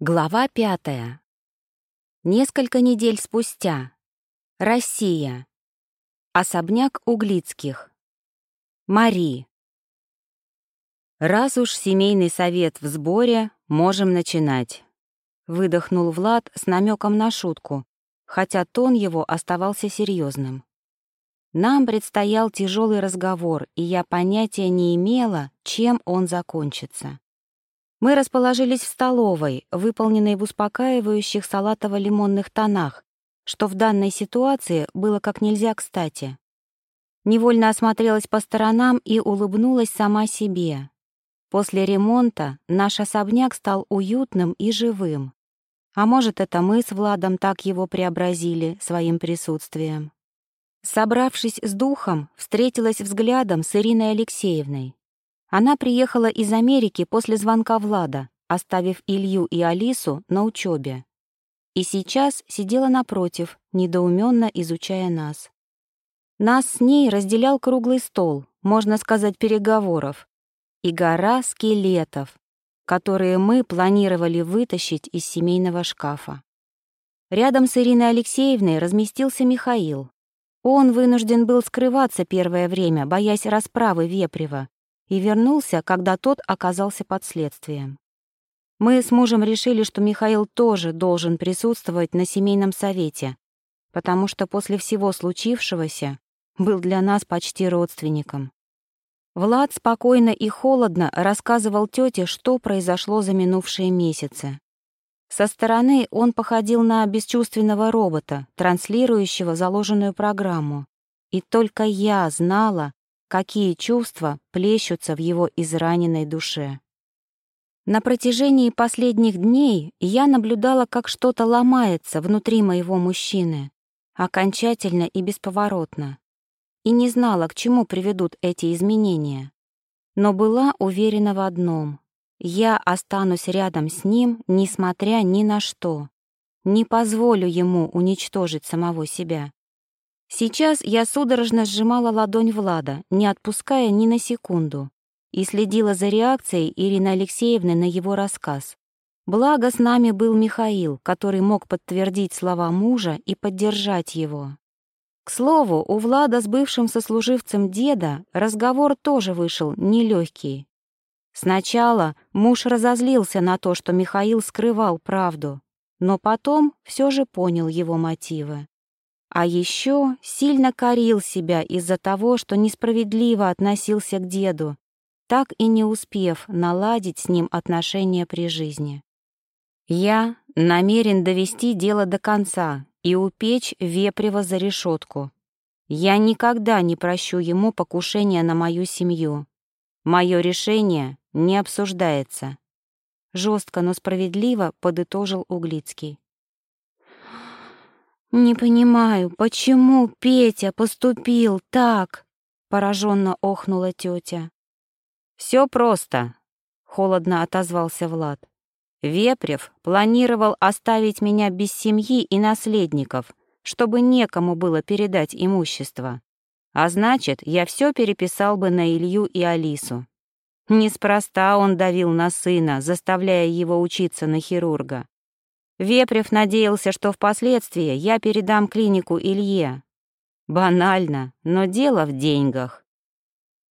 Глава пятая. Несколько недель спустя. Россия. Особняк Углицких. Мари. «Раз уж семейный совет в сборе, можем начинать», — выдохнул Влад с намеком на шутку, хотя тон его оставался серьезным. Нам предстоял тяжелый разговор, и я понятия не имела, чем он закончится. Мы расположились в столовой, выполненной в успокаивающих салатово-лимонных тонах, что в данной ситуации было как нельзя кстати. Невольно осмотрелась по сторонам и улыбнулась сама себе. После ремонта наш особняк стал уютным и живым. А может, это мы с Владом так его преобразили своим присутствием. Собравшись с духом, встретилась взглядом с Ириной Алексеевной. Она приехала из Америки после звонка Влада, оставив Илью и Алису на учебе. И сейчас сидела напротив, недоуменно изучая нас. Нас с ней разделял круглый стол, можно сказать, переговоров, и гора скелетов, которые мы планировали вытащить из семейного шкафа. Рядом с Ириной Алексеевной разместился Михаил. Он вынужден был скрываться первое время, боясь расправы Вепрева, и вернулся, когда тот оказался под следствием. Мы с мужем решили, что Михаил тоже должен присутствовать на семейном совете, потому что после всего случившегося был для нас почти родственником. Влад спокойно и холодно рассказывал тете, что произошло за минувшие месяцы. Со стороны он походил на бесчувственного робота, транслирующего заложенную программу. И только я знала, какие чувства плещутся в его израненной душе. На протяжении последних дней я наблюдала, как что-то ломается внутри моего мужчины, окончательно и бесповоротно, и не знала, к чему приведут эти изменения. Но была уверена в одном — я останусь рядом с ним, несмотря ни на что. Не позволю ему уничтожить самого себя. Сейчас я судорожно сжимала ладонь Влада, не отпуская ни на секунду, и следила за реакцией Ирины Алексеевны на его рассказ. Благо с нами был Михаил, который мог подтвердить слова мужа и поддержать его. К слову, у Влада с бывшим сослуживцем деда разговор тоже вышел нелегкий. Сначала муж разозлился на то, что Михаил скрывал правду, но потом все же понял его мотивы. А еще сильно корил себя из-за того, что несправедливо относился к деду, так и не успев наладить с ним отношения при жизни. Я намерен довести дело до конца и упечь Вепрева за решетку. Я никогда не прощу ему покушения на мою семью. Мое решение не обсуждается. Жестко, но справедливо подытожил Углицкий. «Не понимаю, почему Петя поступил так?» — пораженно охнула тетя. «Все просто», — холодно отозвался Влад. «Вепрев планировал оставить меня без семьи и наследников, чтобы некому было передать имущество. А значит, я все переписал бы на Илью и Алису. Неспроста он давил на сына, заставляя его учиться на хирурга. Вепрев надеялся, что впоследствии я передам клинику Илье. Банально, но дело в деньгах.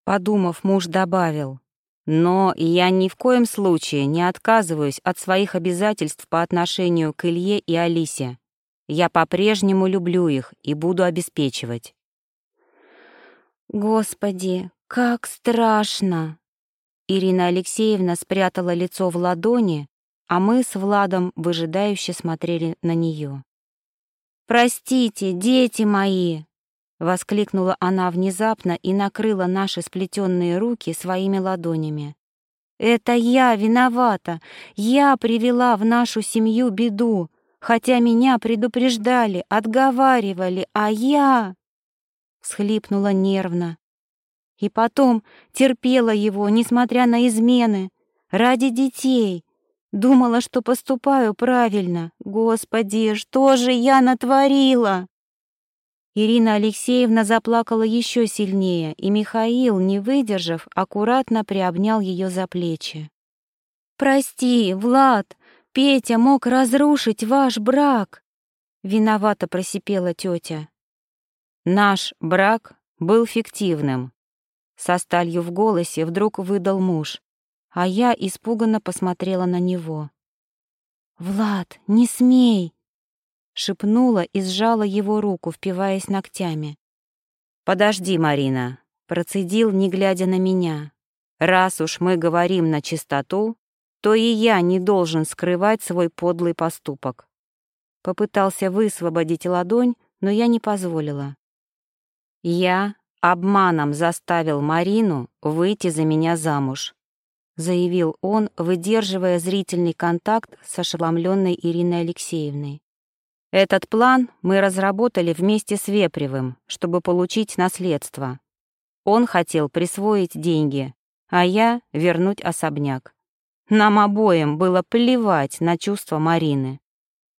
Подумав, муж добавил, но я ни в коем случае не отказываюсь от своих обязательств по отношению к Илье и Алисе. Я по-прежнему люблю их и буду обеспечивать. Господи, как страшно! Ирина Алексеевна спрятала лицо в ладони, а мы с Владом выжидающе смотрели на нее. «Простите, дети мои!» — воскликнула она внезапно и накрыла наши сплетенные руки своими ладонями. «Это я виновата! Я привела в нашу семью беду, хотя меня предупреждали, отговаривали, а я...» Схлипнула нервно. И потом терпела его, несмотря на измены, ради детей, Думала, что поступаю правильно. Господи, что же я натворила? Ирина Алексеевна заплакала еще сильнее, и Михаил, не выдержав, аккуратно приобнял ее за плечи. «Прости, Влад, Петя мог разрушить ваш брак?» Виновато просипела тетя. «Наш брак был фиктивным», — со сталью в голосе вдруг выдал муж, а я испуганно посмотрела на него. «Влад, не смей!» — шепнула и сжала его руку, впиваясь ногтями. «Подожди, Марина», — процедил, не глядя на меня. «Раз уж мы говорим на чистоту, то и я не должен скрывать свой подлый поступок». Попытался высвободить ладонь, но я не позволила. Я обманом заставил Марину выйти за меня замуж, заявил он, выдерживая зрительный контакт с ошеломленной Ириной Алексеевной. Этот план мы разработали вместе с Вепревым, чтобы получить наследство. Он хотел присвоить деньги, а я — вернуть особняк. Нам обоим было плевать на чувства Марины.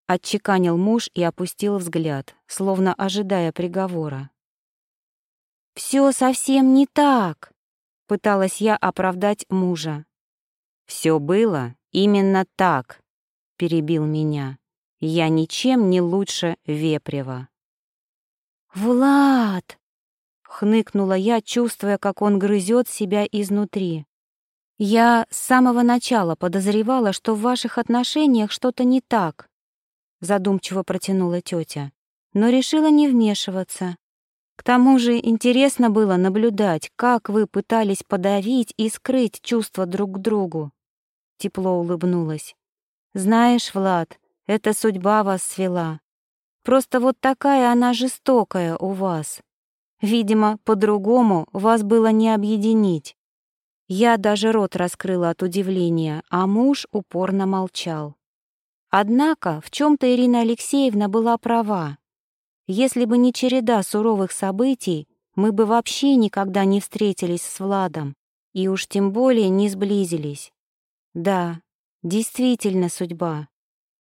Отчеканил муж и опустил взгляд, словно ожидая приговора. «Все совсем не так», — пыталась я оправдать мужа. «Все было именно так», — перебил меня. Я ничем не лучше Вепрева. «Влад!» — хныкнула я, чувствуя, как он грызет себя изнутри. «Я с самого начала подозревала, что в ваших отношениях что-то не так», — задумчиво протянула тетя, но решила не вмешиваться. К тому же интересно было наблюдать, как вы пытались подавить и скрыть чувства друг к другу. Тепло улыбнулась. «Знаешь, Влад, эта судьба вас свела. Просто вот такая она жестокая у вас. Видимо, по-другому вас было не объединить. Я даже рот раскрыла от удивления, а муж упорно молчал. Однако в чем-то Ирина Алексеевна была права. Если бы не череда суровых событий, мы бы вообще никогда не встретились с Владом и уж тем более не сблизились. Да, действительно судьба.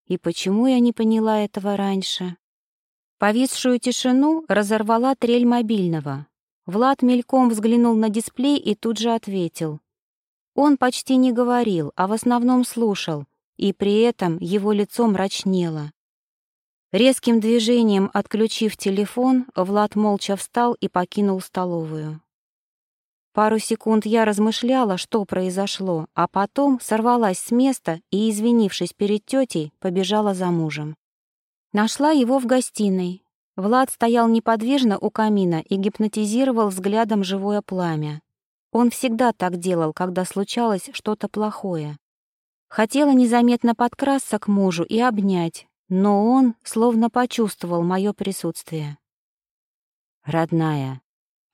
И почему я не поняла этого раньше? Повисшую тишину разорвала трель мобильного. Влад мельком взглянул на дисплей и тут же ответил. Он почти не говорил, а в основном слушал, и при этом его лицо мрачнело. Резким движением отключив телефон, Влад молча встал и покинул столовую. Пару секунд я размышляла, что произошло, а потом сорвалась с места и, извинившись перед тетей, побежала за мужем. Нашла его в гостиной. Влад стоял неподвижно у камина и гипнотизировал взглядом живое пламя. Он всегда так делал, когда случалось что-то плохое. Хотела незаметно подкрасться к мужу и обнять, но он словно почувствовал мое присутствие. «Родная,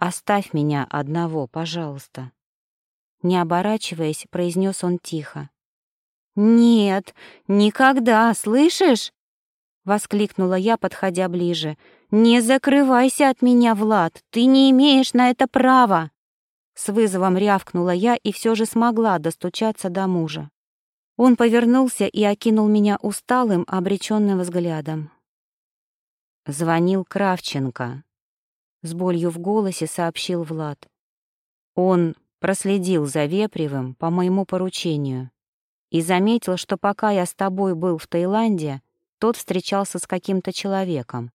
«Оставь меня одного, пожалуйста». Не оборачиваясь, произнес он тихо. «Нет, никогда, слышишь?» — воскликнула я, подходя ближе. «Не закрывайся от меня, Влад, ты не имеешь на это права!» С вызовом рявкнула я и все же смогла достучаться до мужа. Он повернулся и окинул меня усталым, обреченным взглядом. Звонил Кравченко. С болью в голосе сообщил Влад. Он проследил за Вепревым по моему поручению и заметил, что пока я с тобой был в Таиланде, тот встречался с каким-то человеком.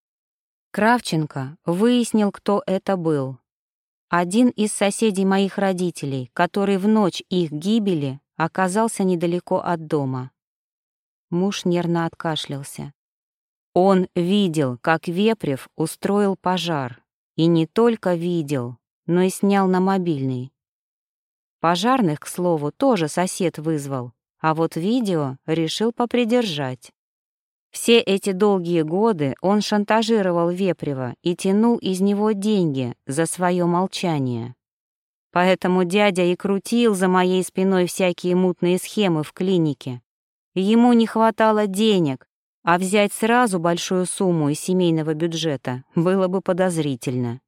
Кравченко выяснил, кто это был. Один из соседей моих родителей, который в ночь их гибели оказался недалеко от дома. Муж нервно откашлялся. Он видел, как Вепрев устроил пожар, и не только видел, но и снял на мобильный. Пожарных, к слову, тоже сосед вызвал, а вот видео решил попридержать. Все эти долгие годы он шантажировал Вепрева и тянул из него деньги за свое молчание. Поэтому дядя и крутил за моей спиной всякие мутные схемы в клинике. Ему не хватало денег, а взять сразу большую сумму из семейного бюджета было бы подозрительно.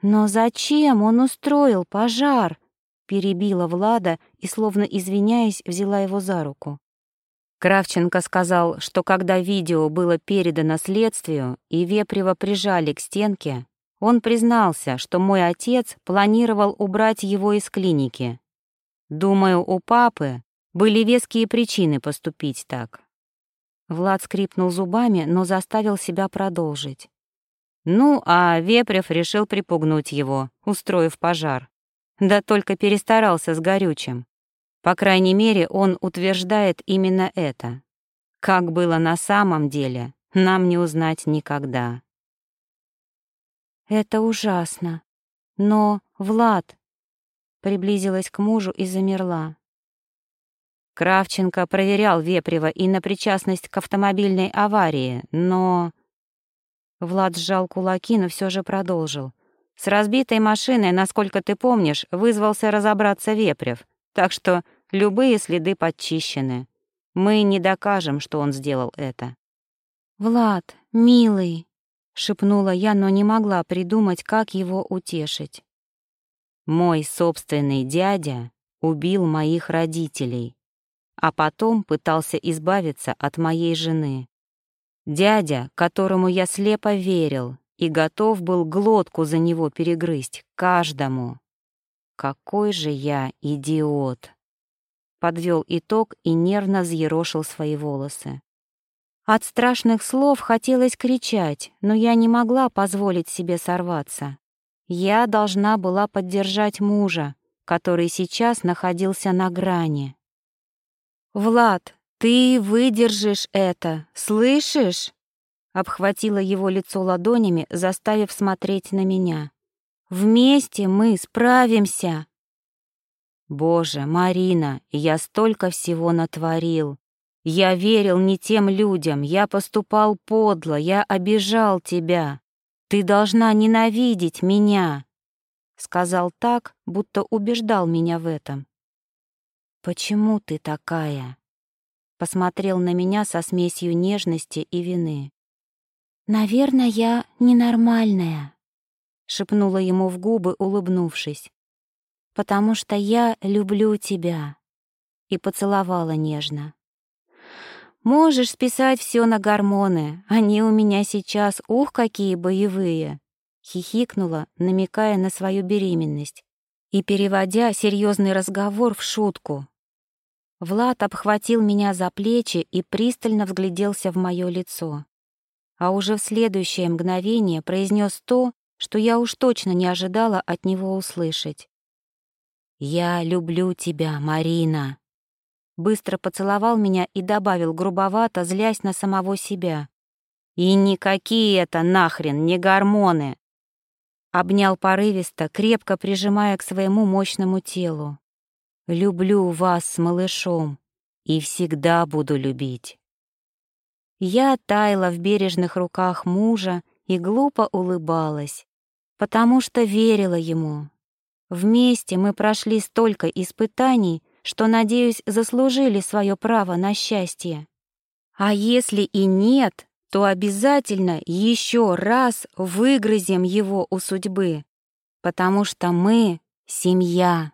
«Но зачем он устроил пожар?» — перебила Влада и, словно извиняясь, взяла его за руку. Кравченко сказал, что когда видео было передано следствию и Вепрева прижали к стенке, он признался, что мой отец планировал убрать его из клиники. Думаю, у папы Были веские причины поступить так. Влад скрипнул зубами, но заставил себя продолжить. Ну, а Вепрев решил припугнуть его, устроив пожар. Да только перестарался с горючим. По крайней мере, он утверждает именно это. Как было на самом деле, нам не узнать никогда. Это ужасно. Но, Влад, приблизилась к мужу и замерла. Кравченко проверял Вепрева и на причастность к автомобильной аварии, но... Влад сжал кулаки, но все же продолжил. С разбитой машиной, насколько ты помнишь, вызвался разобраться Вепрев, так что любые следы подчищены. Мы не докажем, что он сделал это. «Влад, милый», — шепнула я, но не могла придумать, как его утешить. «Мой собственный дядя убил моих родителей, а потом пытался избавиться от моей жены. Дядя, которому я слепо верил и готов был глотку за него перегрызть каждому. Какой же я идиот!» Подвел итог и нервно взъерошил свои волосы. От страшных слов хотелось кричать, но я не могла позволить себе сорваться. Я должна была поддержать мужа, который сейчас находился на грани. «Влад, ты выдержишь это, слышишь?» Обхватила его лицо ладонями, заставив смотреть на меня. «Вместе мы справимся!» «Боже, Марина, я столько всего натворил!» Я верил не тем людям, я поступал подло, я обижал тебя. Ты должна ненавидеть меня, сказал так, будто убеждал меня в этом. Почему ты такая? Посмотрел на меня со смесью нежности и вины. Наверное, я ненормальная, шепнула ему в губы, улыбнувшись. Потому что я люблю тебя. И поцеловала нежно. Можешь списать все на гормоны, они у меня сейчас, ух, какие боевые!» Хихикнула, намекая на свою беременность и переводя серьезный разговор в шутку. Влад обхватил меня за плечи и пристально взгляделся в мое лицо. А уже в следующее мгновение произнес то, что я уж точно не ожидала от него услышать. «Я люблю тебя, Марина!» быстро поцеловал меня и добавил грубовато, злясь на самого себя. «И никакие это нахрен не гормоны!» Обнял порывисто, крепко прижимая к своему мощному телу. «Люблю вас с малышом и всегда буду любить». Я таяла в бережных руках мужа и глупо улыбалась, потому что верила ему. Вместе мы прошли столько испытаний, что, надеюсь, заслужили свое право на счастье. А если и нет, то обязательно еще раз выгрызем его у судьбы, потому что мы — семья.